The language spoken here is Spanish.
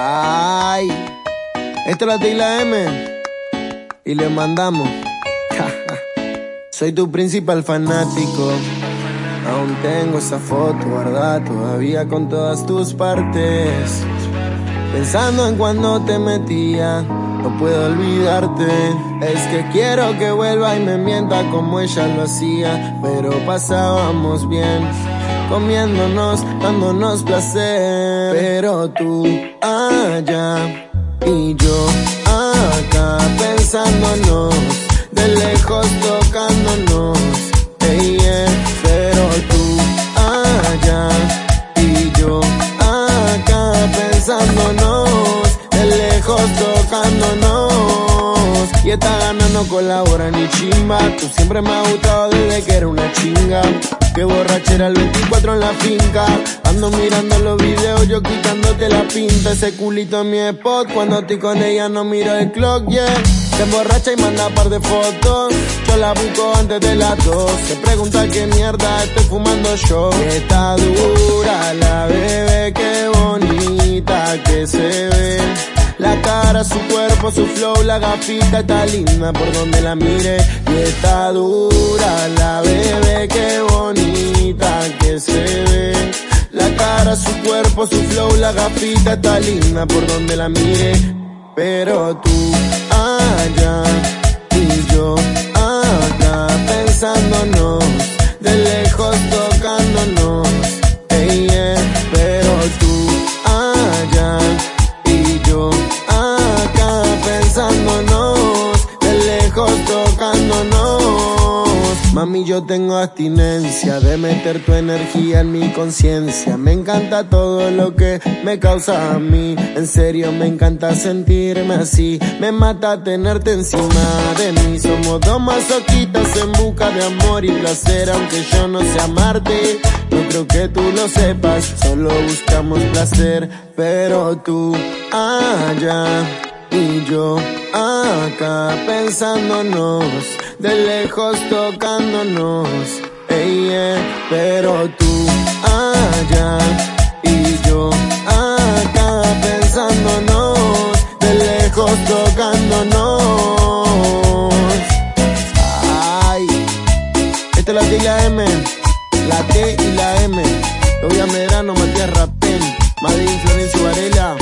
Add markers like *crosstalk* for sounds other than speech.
Ay, esta es la T y la M. Y le mandamos. *laughs* Soy tu principal fanático. Aún tengo esa foto guardada todavía con todas tus partes. Pensando en cuando te metía, no puedo olvidarte. Es que quiero que vuelva y me mienta como ella lo hacía. Pero pasábamos bien, comiéndonos, dándonos placer. Pero tú allá y yo acá pensándonos, de lejos tocándonos. Ey, yeah. Pero tú allá y yo acá pensándonos, de lejos tocándonos. Y esta gana no colabora ni chimba, tú siempre me has gustado desde que era una chinga. Que borrachera el 24 en la finca. Ando mirando los videos, yo quitándote la pinta. Ese culito en mi spot. Cuando estoy con ella no miro el clock, yeah. Se emborracha y manda par de fotos. Yo la busco antes de las dos. Se pregunta qué mierda estoy fumando yo. Está dura la bebé, qué bonita que se ve. La cara, su cuerpo, su flow, la gafita está linda por donde la mire. Y está dura la bebé, su cuerpo, su flow, la gafita está linda por donde la mire. Pero tú allá Mami, yo tengo abstinencia de meter tu energía en mi conciencia. Me encanta todo lo que me causa a mí. En serio, me encanta sentirme así. Me mata tenerte encima de mí. Somos dos masoquitas en busca de amor y placer, aunque yo no sé amarte. No creo que tú lo sepas, solo buscamos placer. Pero tú allá y yo acá pensándonos, de lejos tocándonos, hey, eh, pero tú allá y yo acá pensándonos, de lejos tocándonos. Ay, esta es la T y la M, la T y la M, Novia Medrano, Matías Rapel, Madrid, Florencio Varela.